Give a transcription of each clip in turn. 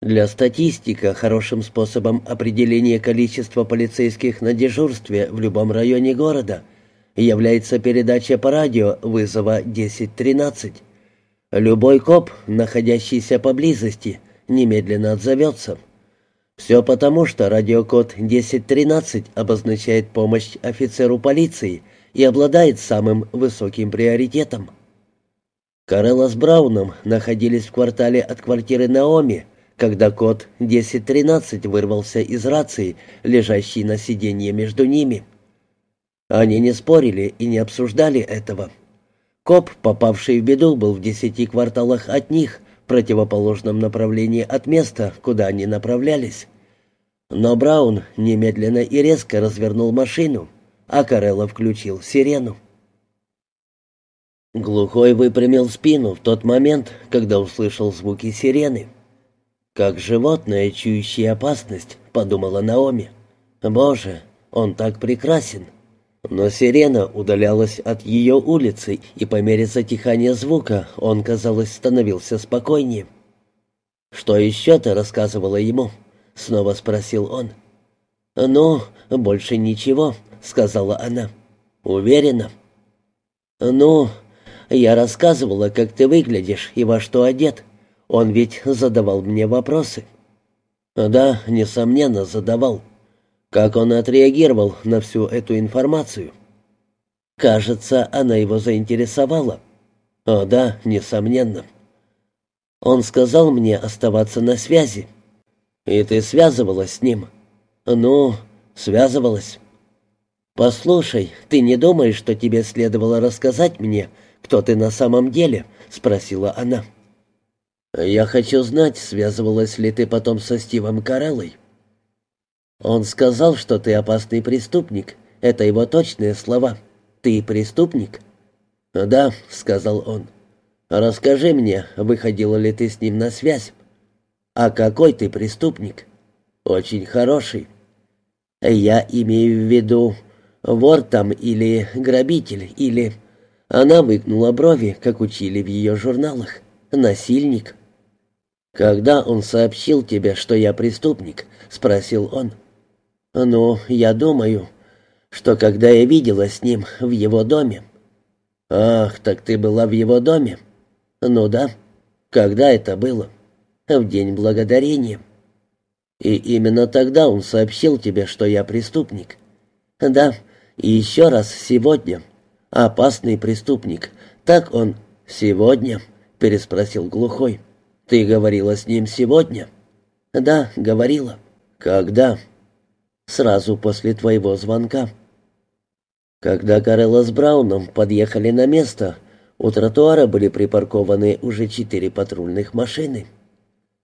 Для статистика хорошим способом определения количества полицейских на дежурстве в любом районе города является передача по радио вызова 1013. Любой коп, находящийся поблизости, немедленно отзовется. Все потому, что радиокод 1013 обозначает помощь офицеру полиции и обладает самым высоким приоритетом. Карелла с Брауном находились в квартале от квартиры Наоми, когда код 1013 вырвался из рации, лежащей на сиденье между ними. Они не спорили и не обсуждали этого. Коп, попавший в беду, был в десяти кварталах от них, в противоположном направлении от места, куда они направлялись. Но Браун немедленно и резко развернул машину, а Карелла включил сирену. Глухой выпрямил спину в тот момент, когда услышал звуки сирены. «Как животное, чующее опасность», — подумала Наоми. «Боже, он так прекрасен». Но сирена удалялась от ее улицы, и по мере затихания звука он, казалось, становился спокойнее. «Что еще ты рассказывала ему?» — снова спросил он. «Ну, больше ничего», — сказала она. «Уверена?» «Ну, я рассказывала, как ты выглядишь и во что одет. Он ведь задавал мне вопросы. Да, несомненно, задавал. Как он отреагировал на всю эту информацию? Кажется, она его заинтересовала. О да, несомненно. Он сказал мне оставаться на связи. И ты связывалась с ним? Ну, связывалась. Послушай, ты не думаешь, что тебе следовало рассказать мне, кто ты на самом деле? спросила она. «Я хочу знать, связывалась ли ты потом со Стивом Кареллой?» «Он сказал, что ты опасный преступник. Это его точные слова. Ты преступник?» «Да», — сказал он. «Расскажи мне, выходила ли ты с ним на связь?» «А какой ты преступник?» «Очень хороший». «Я имею в виду вор там или грабитель, или...» Она выгнула брови, как учили в ее журналах. «Насильник». «Когда он сообщил тебе, что я преступник?» — спросил он. «Ну, я думаю, что когда я видела с ним в его доме». «Ах, так ты была в его доме?» «Ну да. Когда это было?» «В день благодарения». «И именно тогда он сообщил тебе, что я преступник?» «Да, и еще раз сегодня. Опасный преступник. Так он...» «Сегодня?» — переспросил глухой. «Ты говорила с ним сегодня?» «Да, говорила». «Когда?» «Сразу после твоего звонка». Когда Карелла с Брауном подъехали на место, у тротуара были припаркованы уже четыре патрульных машины.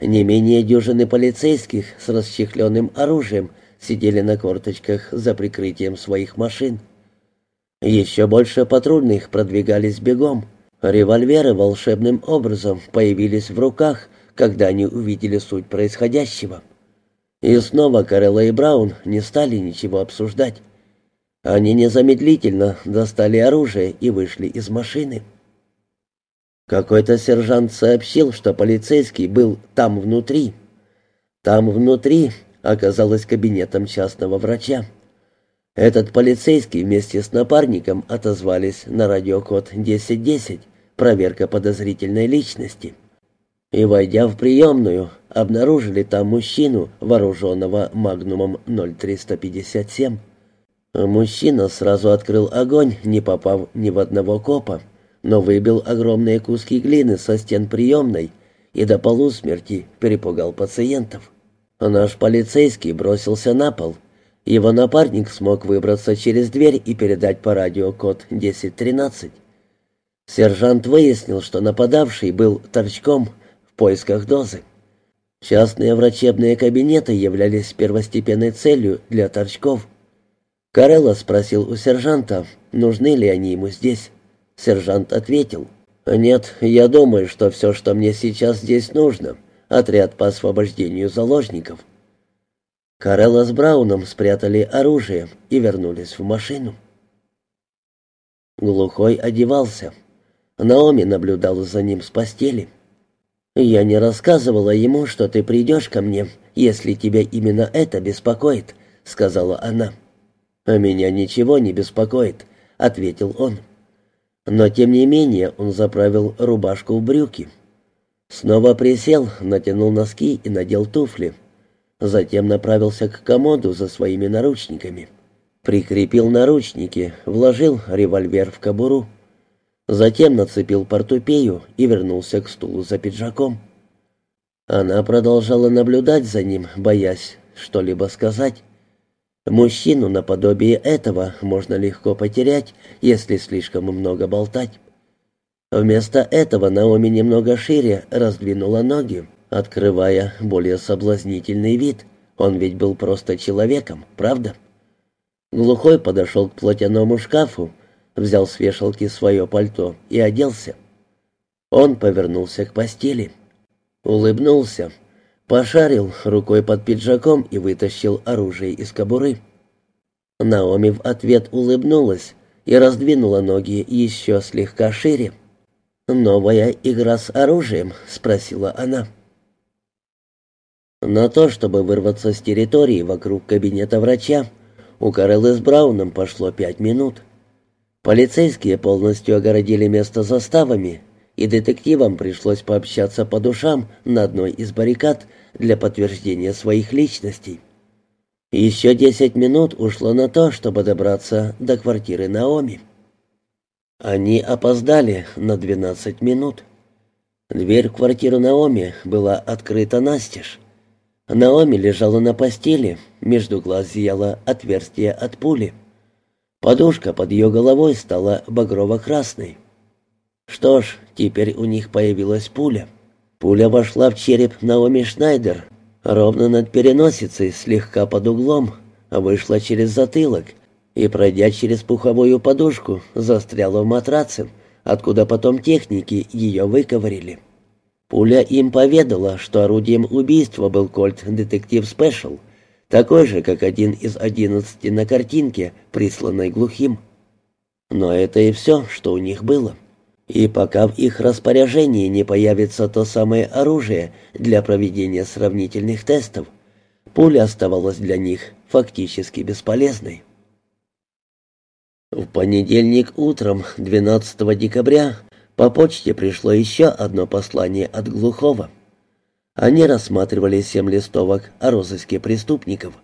Не менее дюжины полицейских с расчехленным оружием сидели на корточках за прикрытием своих машин. Еще больше патрульных продвигались бегом — Револьверы волшебным образом появились в руках, когда они увидели суть происходящего. И снова Карелла и Браун не стали ничего обсуждать. Они незамедлительно достали оружие и вышли из машины. Какой-то сержант сообщил, что полицейский был там внутри. Там внутри оказалось кабинетом частного врача. Этот полицейский вместе с напарником отозвались на радиокод 1010, проверка подозрительной личности. И, войдя в приемную, обнаружили там мужчину, вооруженного магнумом 0357. Мужчина сразу открыл огонь, не попав ни в одного копа, но выбил огромные куски глины со стен приемной и до полусмерти перепугал пациентов. Наш полицейский бросился на пол — его напарник смог выбраться через дверь и передать по радио код 1013. Сержант выяснил, что нападавший был торчком в поисках дозы. Частные врачебные кабинеты являлись первостепенной целью для торчков. Карелла спросил у сержанта, нужны ли они ему здесь. Сержант ответил, «Нет, я думаю, что все, что мне сейчас здесь нужно, отряд по освобождению заложников». Карелла с Брауном спрятали оружие и вернулись в машину. Глухой одевался. Наоми наблюдала за ним с постели. «Я не рассказывала ему, что ты придешь ко мне, если тебя именно это беспокоит», — сказала она. «А меня ничего не беспокоит», — ответил он. Но тем не менее он заправил рубашку в брюки. Снова присел, натянул носки и надел туфли. Затем направился к комоду за своими наручниками. Прикрепил наручники, вложил револьвер в кобуру. Затем нацепил портупею и вернулся к стулу за пиджаком. Она продолжала наблюдать за ним, боясь что-либо сказать. Мужчину наподобие этого можно легко потерять, если слишком много болтать. Вместо этого Наоми немного шире раздвинула ноги, открывая более соблазнительный вид. Он ведь был просто человеком, правда? Глухой подошел к платяному шкафу, взял с вешалки свое пальто и оделся. Он повернулся к постели. Улыбнулся, пошарил рукой под пиджаком и вытащил оружие из кобуры. Наоми в ответ улыбнулась и раздвинула ноги еще слегка шире. «Новая игра с оружием?» — спросила она. На то, чтобы вырваться с территории вокруг кабинета врача, у Кареллы с Брауном пошло пять минут. Полицейские полностью огородили место заставами, и детективам пришлось пообщаться по душам на одной из баррикад для подтверждения своих личностей. Еще десять минут ушло на то, чтобы добраться до квартиры Наоми. Они опоздали на двенадцать минут. Дверь в квартиру Наоми была открыта настежь. Наоми лежала на постели, между глаз зияло отверстие от пули. Подушка под ее головой стала багрово-красной. Что ж, теперь у них появилась пуля. Пуля вошла в череп Наоми Шнайдер, ровно над переносицей, слегка под углом, вышла через затылок и, пройдя через пуховую подушку, застряла в матраце, откуда потом техники ее выковырили. Пуля им поведала, что орудием убийства был кольт «Детектив Спешл», такой же, как один из одиннадцати на картинке, присланной глухим. Но это и все, что у них было. И пока в их распоряжении не появится то самое оружие для проведения сравнительных тестов, пуля оставалась для них фактически бесполезной. В понедельник утром, 12 декабря, по почте пришло еще одно послание от Глухова. Они рассматривали семь листовок о розыске преступников.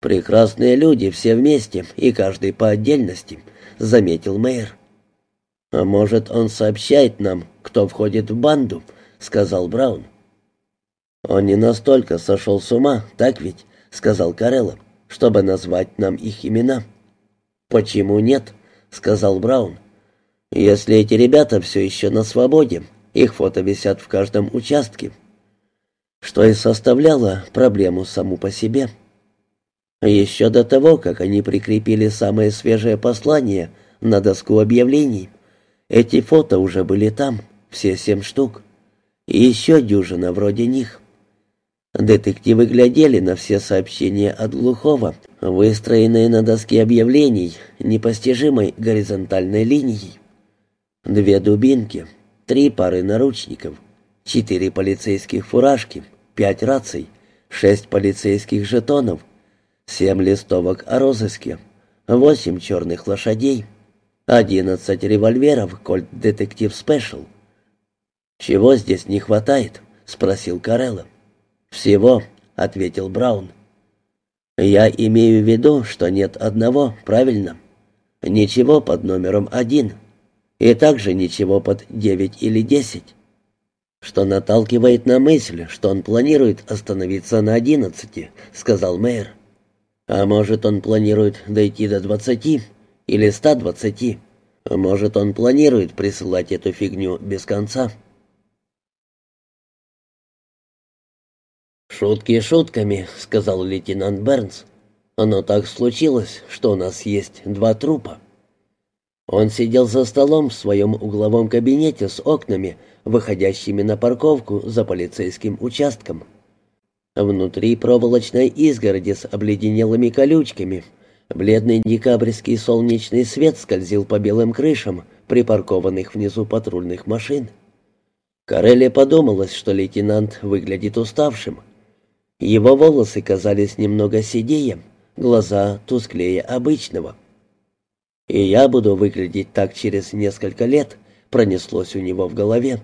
«Прекрасные люди все вместе и каждый по отдельности», — заметил мэр. «А может, он сообщает нам, кто входит в банду?» — сказал Браун. «Он не настолько сошел с ума, так ведь?» — сказал Карелло, — «чтобы назвать нам их имена». «Почему нет?» — сказал Браун. «Если эти ребята все еще на свободе, их фото висят в каждом участке, что и составляло проблему саму по себе. Еще до того, как они прикрепили самое свежее послание на доску объявлений, эти фото уже были там, все семь штук, и еще дюжина вроде них. Детективы глядели на все сообщения от Глухова, выстроенные на доске объявлений непостижимой горизонтальной линией. Две дубинки, три пары наручников, четыре полицейских фуражки, пять раций, шесть полицейских жетонов, семь листовок о розыске, восемь черных лошадей, одиннадцать револьверов «Кольт Детектив Спешл». «Чего здесь не хватает?» — спросил Карелло. «Всего», — ответил Браун. «Я имею в виду, что нет одного, правильно? Ничего под номером один, и также ничего под девять или десять что наталкивает на мысль, что он планирует остановиться на одиннадцати», — сказал мэр. «А может, он планирует дойти до двадцати или ста двадцати. Может, он планирует присылать эту фигню без конца». «Шутки шутками», — сказал лейтенант Бернс. «Но так случилось, что у нас есть два трупа». Он сидел за столом в своем угловом кабинете с окнами, выходящими на парковку за полицейским участком. Внутри проволочной изгороди с обледенелыми колючками бледный декабрьский солнечный свет скользил по белым крышам припаркованных внизу патрульных машин. Карелле подумалось, что лейтенант выглядит уставшим. Его волосы казались немного седее, глаза тусклее обычного. «И я буду выглядеть так через несколько лет», — пронеслось у него в голове.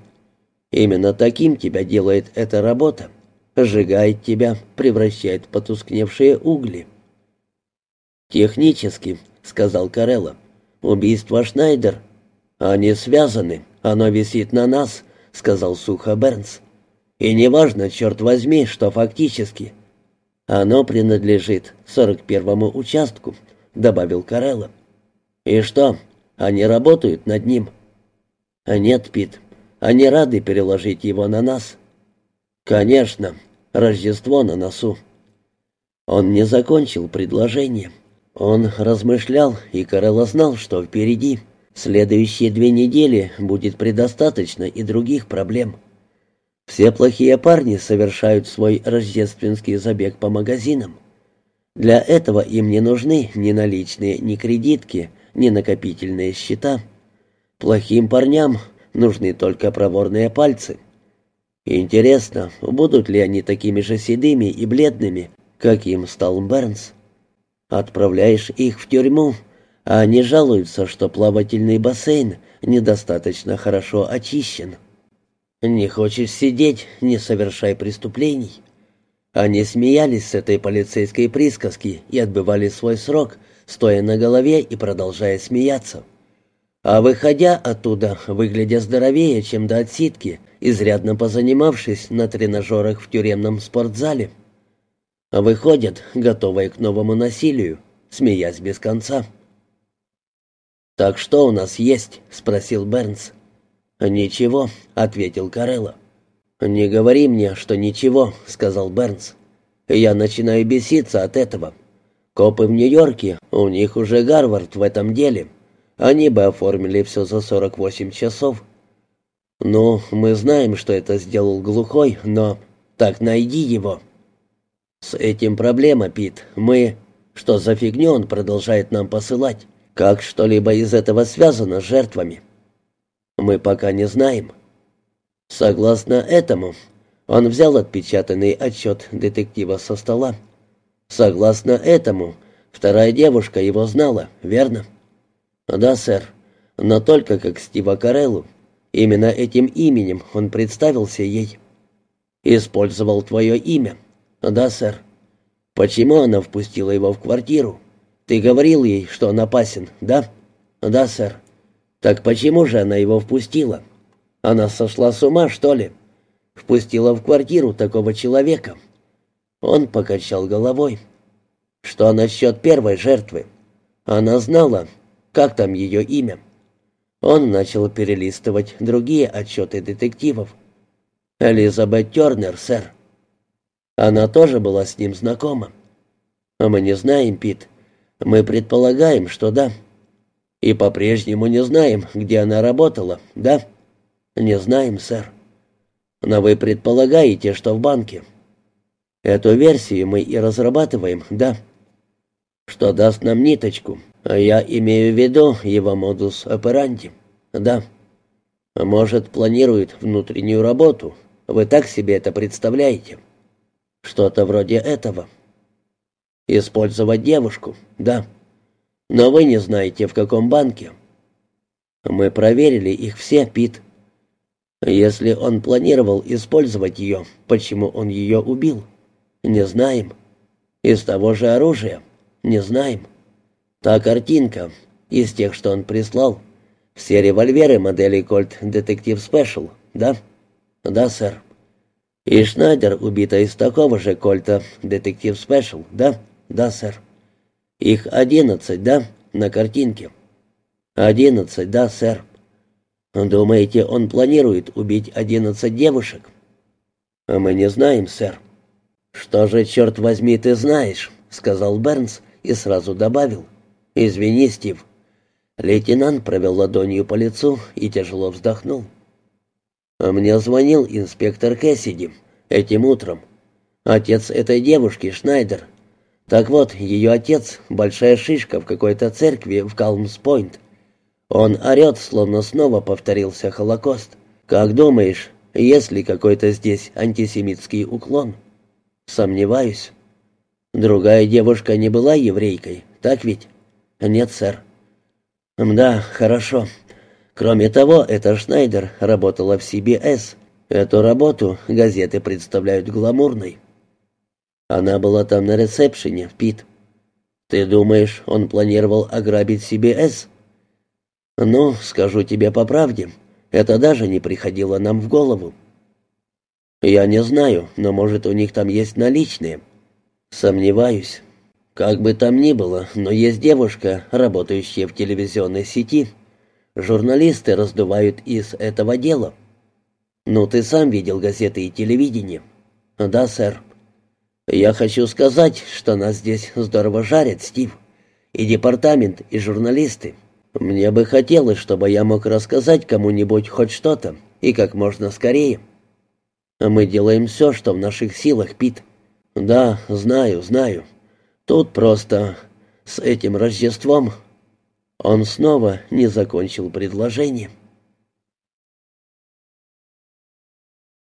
«Именно таким тебя делает эта работа. Сжигает тебя, превращает в потускневшие угли». «Технически», — сказал Карелла, — «убийство Шнайдер. Они связаны, оно висит на нас», — сказал сухо Бернс. «И неважно, черт возьми, что фактически. Оно принадлежит сорок первому участку», — добавил Карелла. «И что, они работают над ним?» «Нет, Пит, они рады переложить его на нас». «Конечно, Рождество на носу». Он не закончил предложение. Он размышлял, и Карелла знал, что впереди. Следующие две недели будет предостаточно и других проблем. Все плохие парни совершают свой рождественский забег по магазинам. Для этого им не нужны ни наличные, ни кредитки, ни накопительные счета. Плохим парням нужны только проворные пальцы. Интересно, будут ли они такими же седыми и бледными, каким стал Бернс? Отправляешь их в тюрьму, а они жалуются, что плавательный бассейн недостаточно хорошо очищен. Не хочешь сидеть, не совершай преступлений. Они смеялись с этой полицейской присказки и отбывали свой срок, стоя на голове и продолжая смеяться. А выходя оттуда, выглядя здоровее, чем до отсидки, изрядно позанимавшись на тренажерах в тюремном спортзале. Выходят, готовые к новому насилию, смеясь без конца. «Так что у нас есть?» — спросил Бернс. «Ничего», — ответил Карелла. «Не говори мне, что ничего», — сказал Бернс. «Я начинаю беситься от этого. Копы в Нью-Йорке, у них уже Гарвард в этом деле. Они бы оформили все за 48 часов. Ну, мы знаем, что это сделал глухой, но... Так найди его. С этим проблема, Пит. Мы... Что за фигню он продолжает нам посылать? Как что-либо из этого связано с жертвами? Мы пока не знаем. Согласно этому, он взял отпечатанный отчет детектива со стола. Согласно этому, вторая девушка его знала, верно? Да, сэр. Но только как Стива Кареллу. Именно этим именем он представился ей. Использовал твое имя. Да, сэр. Почему она впустила его в квартиру? Ты говорил ей, что он опасен, да? Да, сэр. Так почему же она его впустила? Она сошла с ума, что ли? Впустила в квартиру такого человека. Он покачал головой. Что насчет первой жертвы? Она знала, как там ее имя. Он начал перелистывать другие отчеты детективов. Элизабет Тернер, сэр. Она тоже была с ним знакома. Мы не знаем, Пит. Мы предполагаем, что да. И по-прежнему не знаем, где она работала, да? Не знаем, сэр. Но вы предполагаете, что в банке. Эту версию мы и разрабатываем, да. Что даст нам ниточку. А я имею в виду его модус операнди. Да. Может, планирует внутреннюю работу. Вы так себе это представляете? Что-то вроде этого. Использовать девушку, да. Но вы не знаете, в каком банке. Мы проверили их все, Пит. Если он планировал использовать ее, почему он ее убил? Не знаем. Из того же оружия? Не знаем. Та картинка, из тех, что он прислал. Все револьверы модели Colt Detective Special, да? Да, сэр. И Шнайдер убита из такого же Кольта Детектив Спешл, да? Да, сэр. Их одиннадцать, да, на картинке? Одиннадцать, да, сэр. Думаете, он планирует убить одиннадцать девушек? Мы не знаем, сэр. Что же, черт возьми, ты знаешь, сказал Бернс и сразу добавил. Извини, Стив. Лейтенант провел ладонью по лицу и тяжело вздохнул. Мне звонил инспектор Кэссиди этим утром. Отец этой девушки, Шнайдер. Так вот, ее отец — большая шишка в какой-то церкви в Калмс-Пойнт. Он орет, словно снова повторился Холокост. Как думаешь, Есть ли какой-то здесь антисемитский уклон? Сомневаюсь. Другая девушка не была еврейкой, так ведь? Нет, сэр. Да, хорошо. Кроме того, эта Шнайдер работала в CBS. Эту работу газеты представляют гламурной. Она была там на ресепшене, Пит. Ты думаешь, он планировал ограбить CBS? Ну, скажу тебе по правде, это даже не приходило нам в голову. Я не знаю, но может у них там есть наличные. Сомневаюсь. Как бы там ни было, но есть девушка, работающая в телевизионной сети. Журналисты раздувают из этого дела. Ну, ты сам видел газеты и телевидение. Да, сэр. Я хочу сказать, что нас здесь здорово жарят, Стив. И департамент, и журналисты. Мне бы хотелось, чтобы я мог рассказать кому-нибудь хоть что-то, и как можно скорее. Мы делаем все, что в наших силах, Пит. Да, знаю, знаю. Тут просто с этим Рождеством он снова не закончил предложение.